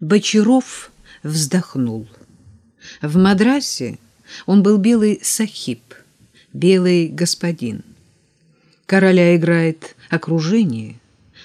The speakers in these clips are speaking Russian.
Бочаров вздохнул. В Мадрасе он был белый сахиб, белый господин. Короля играет окружение.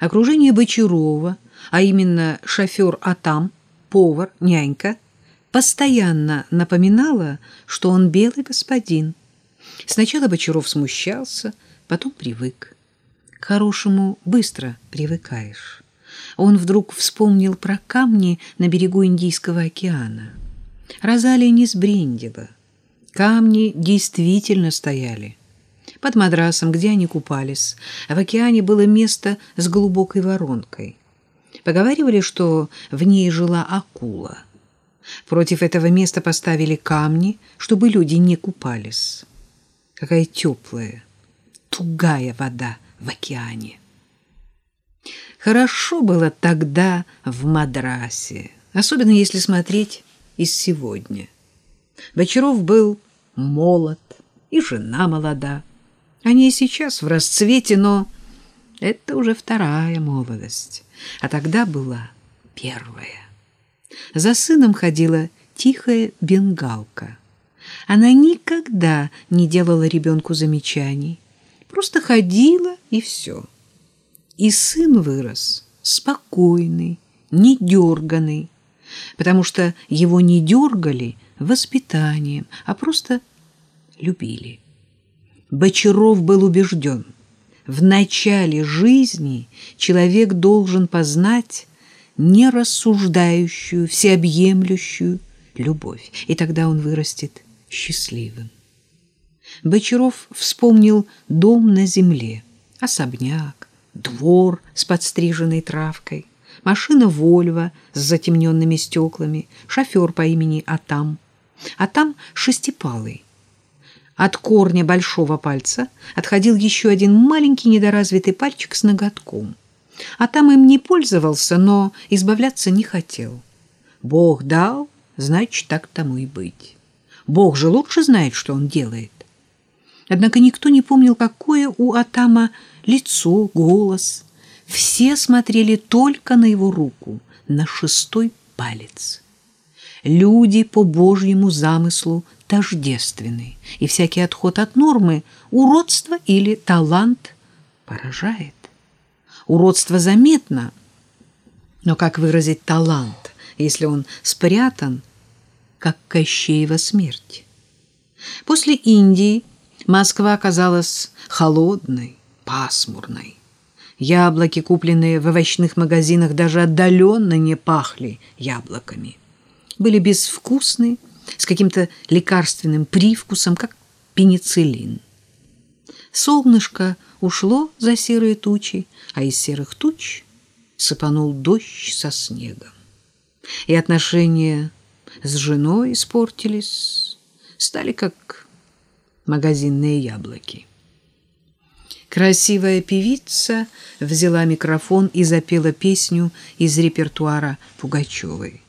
Окружение Бочарова, а именно шофер Атам, повар, нянька, постоянно напоминало, что он белый господин. Сначала Бочаров смущался, потом привык. К хорошему быстро привыкаешь. Он вдруг вспомнил про камни на берегу Индийского океана. Розалия не сбрендила. Камни действительно стояли. Под мадрасом, где они купались, в океане было место с глубокой воронкой. Поговаривали, что в ней жила акула. Против этого места поставили камни, чтобы люди не купались. Какая теплая, тугая вода в океане. Хорошо было тогда в Мадрасе, особенно если смотреть из сегодня. Бочаров был молод, и жена молода. Они и сейчас в расцвете, но это уже вторая молодость, а тогда была первая. За сыном ходила тихая бенгалка. Она никогда не делала ребенку замечаний, просто ходила и все. И сын вырос спокойный, не дерганый, потому что его не дергали воспитанием, а просто любили. Бочаров был убежден, в начале жизни человек должен познать нерассуждающую, всеобъемлющую любовь, и тогда он вырастет счастливым. Бочаров вспомнил дом на земле, особняк, двор с подстриженной травкой, машина «Вольво» с затемненными стеклами, шофер по имени Атам. А там шестипалый. От корня большого пальца отходил еще один маленький недоразвитый пальчик с ноготком. А там им не пользовался, но избавляться не хотел. Бог дал, значит, так тому и быть. Бог же лучше знает, что он делает. Однако никто не помнил, какое у Атама лицо, голос. Все смотрели только на его руку, на шестой палец. Люди по Божьему замыслу тождественны, и всякий отход от нормы, уродство или талант поражает. Уродство заметно, но как выразить талант, если он спрятан, как Кощеева смерть? После Индии Москва оказалась холодной, пасмурной. Яблоки, купленные в овощных магазинах, даже отдаленно не пахли яблоками. Были безвкусны, с каким-то лекарственным привкусом, как пенициллин. Солнышко ушло за серые тучи, а из серых туч сыпанул дождь со снегом. И отношения с женой испортились, стали как магазинные яблоки. Красивая певица взяла микрофон и запела песню из репертуара Пугачевой.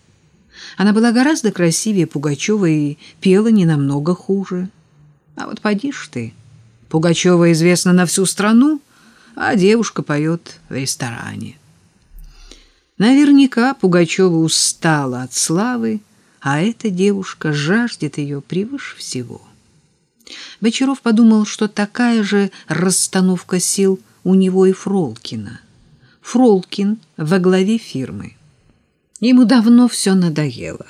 Она была гораздо красивее Пугачева и пела не намного хуже. А вот поди ж ты, Пугачева известна на всю страну, а девушка поет в ресторане. Наверняка Пугачева устала от славы, а эта девушка жаждет ее превыше всего. Бочаров подумал, что такая же расстановка сил у него и Фролкина. Фролкин во главе фирмы. Ему давно все надоело.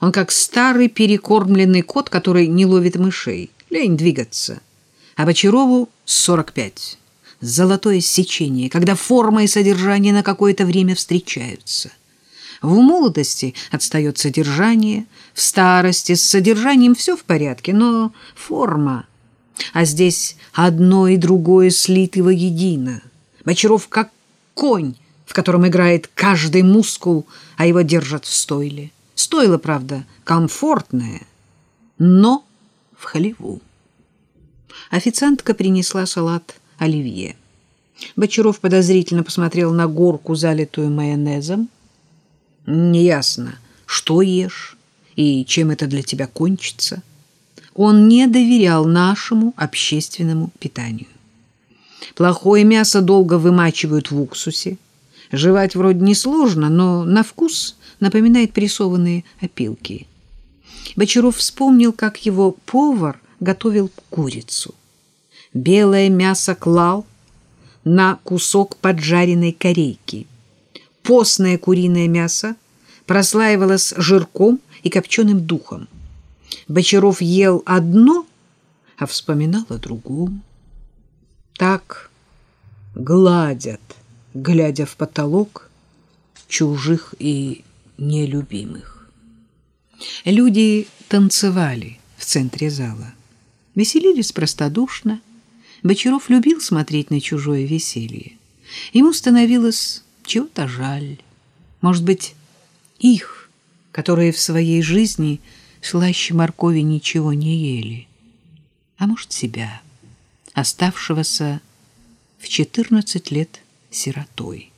Он как старый перекормленный кот, который не ловит мышей. Лень двигаться. А Бочарову 45. Золотое сечение, когда форма и содержание на какое-то время встречаются. В молодости отстает содержание, в старости с содержанием все в порядке, но форма. А здесь одно и другое слиты воедино. Бочаров как конь, в котором играет каждый мускул, а его держат в стойле. Стойло, правда, комфортное, но в хлеву. Официантка принесла салат оливье. Бочаров подозрительно посмотрел на горку, залитую майонезом. Неясно, что ешь и чем это для тебя кончится. Он не доверял нашему общественному питанию. Плохое мясо долго вымачивают в уксусе, Жевать вроде несложно, но на вкус напоминает прессованные опилки. Бочаров вспомнил, как его повар готовил курицу. Белое мясо клал на кусок поджаренной корейки. Постное куриное мясо прослаивалось жирком и копченым духом. Бочаров ел одно, а вспоминал о другом. Так гладят, глядя в потолок, чужих и нелюбимых. Люди танцевали в центре зала, веселились простодушно. Бочаров любил смотреть на чужое веселье. Ему становилось чего-то жаль. Может быть, их, которые в своей жизни слаще моркови ничего не ели. А может, себя, оставшегося в 14 лет сиротой.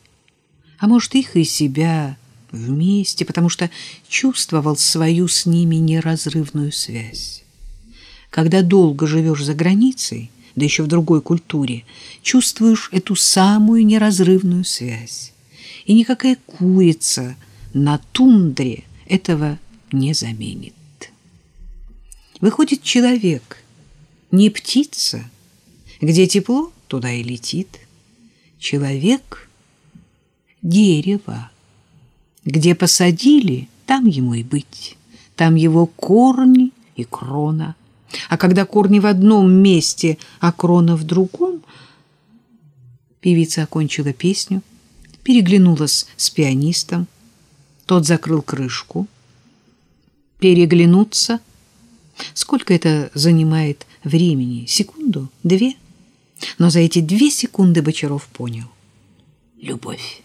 А может, их и себя вместе, потому что чувствовал свою с ними неразрывную связь. Когда долго живешь за границей, да еще в другой культуре, чувствуешь эту самую неразрывную связь. И никакая курица на тундре этого не заменит. Выходит, человек не птица, где тепло, туда и летит. Человек — дерево, где посадили, там ему и быть, там его корни и крона. А когда корни в одном месте, а крона в другом, певица окончила песню, переглянулась с пианистом, тот закрыл крышку. Переглянуться. Сколько это занимает времени? Секунду? Две? Но за эти две секунды Бочаров понял. Любовь.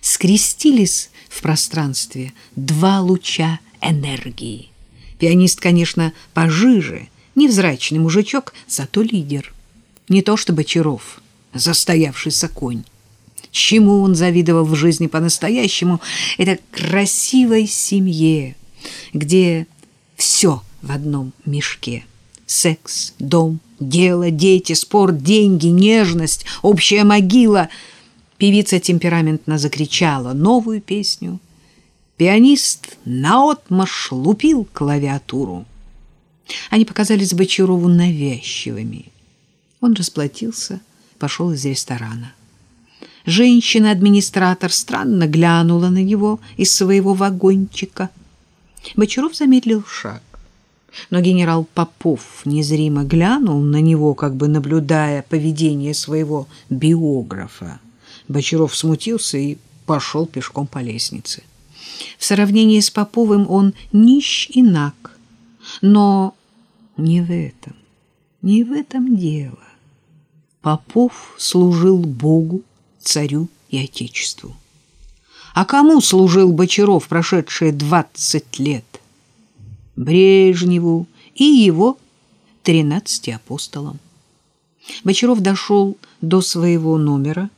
Скрестились в пространстве два луча энергии. Пианист, конечно, пожиже, невзрачный мужичок, зато лидер. Не то что Бочаров, застоявшийся конь. Чему он завидовал в жизни по-настоящему, это красивой семье, где все в одном мешке. Секс, дом, дело, дети, спорт, деньги, нежность, общая могила. Певица темпераментно закричала новую песню. Пианист наотмашь лупил клавиатуру. Они показались Бочарову навязчивыми. Он расплатился, пошел из ресторана. Женщина-администратор странно глянула на него из своего вагончика. Бочаров замедлил шаг. Но генерал Попов незримо глянул на него, как бы наблюдая поведение своего биографа. Бочаров смутился и пошел пешком по лестнице. В сравнении с Поповым он нищ и наг. Но не в этом, не в этом дело. Попов служил Богу царю и отечеству. А кому служил Бочаров прошедшие двадцать лет? Брежневу и его тринадцати апостолам. Бочаров дошел до своего номера.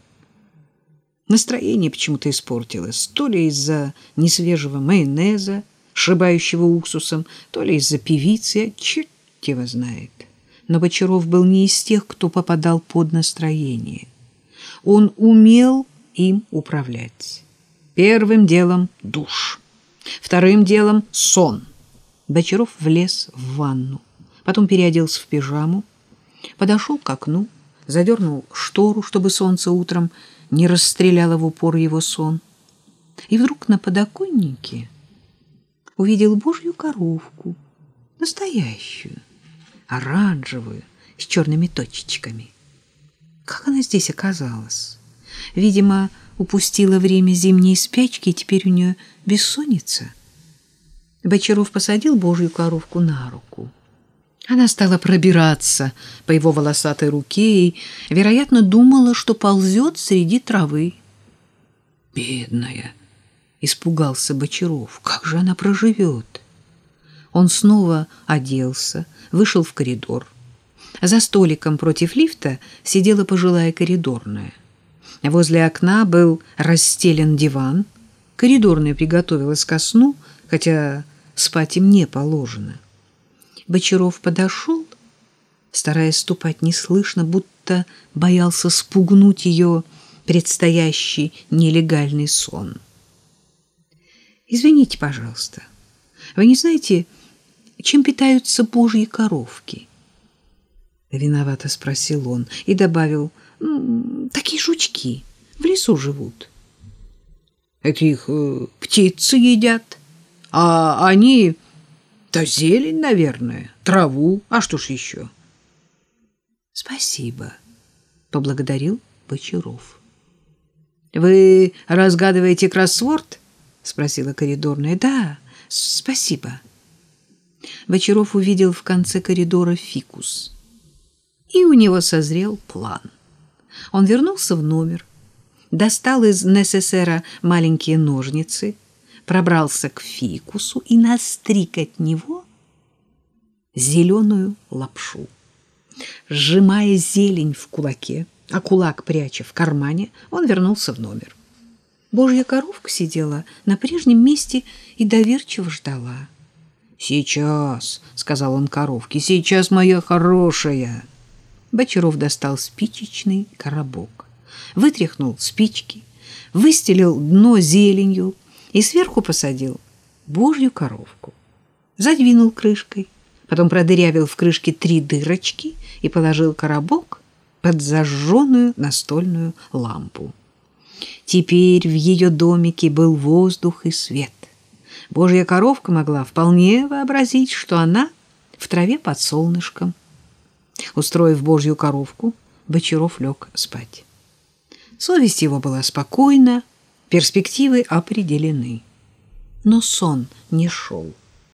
Настроение почему-то испортилось, то ли из-за несвежего майонеза, шибающего уксусом, то ли из-за певицы, черт его знает. Но Бочаров был не из тех, кто попадал под настроение. Он умел им управлять. Первым делом душ, вторым делом сон. Бочаров влез в ванну, потом переоделся в пижаму, подошел к окну, задернул штору, чтобы солнце утром не расстреляло в упор его сон. И вдруг на подоконнике увидел божью коровку, настоящую, оранжевую, с черными точечками. Как она здесь оказалась? Видимо, упустила время зимней спячки, и теперь у нее бессонница. Бочаров посадил божью коровку на руку. Она стала пробираться по его волосатой руке и, вероятно, думала, что ползет среди травы. «Бедная!» — испугался Бочаров. «Как же она проживет?» Он снова оделся, вышел в коридор. За столиком против лифта сидела пожилая коридорная. Возле окна был расстелен диван. Коридорная приготовилась ко сну, хотя спать им не положено. Бочаров подошел, стараясь ступать неслышно, будто боялся спугнуть ее предстоящий нелегальный сон. Извините, пожалуйста, вы не знаете, чем питаются божьи коровки? Виновато спросил он и добавил, такие жучки в лесу живут. Это их э, птицы едят, а они... Да зелень, наверное, траву, а что ж еще? Спасибо, поблагодарил Бочаров. Вы разгадываете кроссворд? спросила коридорная. Да, спасибо. Бочаров увидел в конце коридора фикус. И у него созрел план. Он вернулся в номер, достал из НССРа маленькие ножницы, пробрался к фикусу и настриг от него зеленую лапшу. Сжимая зелень в кулаке, а кулак пряча в кармане, он вернулся в номер. Божья коровка сидела на прежнем месте и доверчиво ждала. «Сейчас», — сказал он коровке, — «сейчас, моя хорошая». Бочаров достал спичечный коробок, вытряхнул спички, выстелил дно зеленью и сверху посадил божью коровку. Задвинул крышкой, потом продырявил в крышке три дырочки и положил коробок под зажженную настольную лампу. Теперь в ее домике был воздух и свет. Божья коровка могла вполне вообразить, что она в траве под солнышком. Устроив Божью коровку, Бочаров лег спать. Совесть его была спокойна, перспективы определены. Но сон не шел.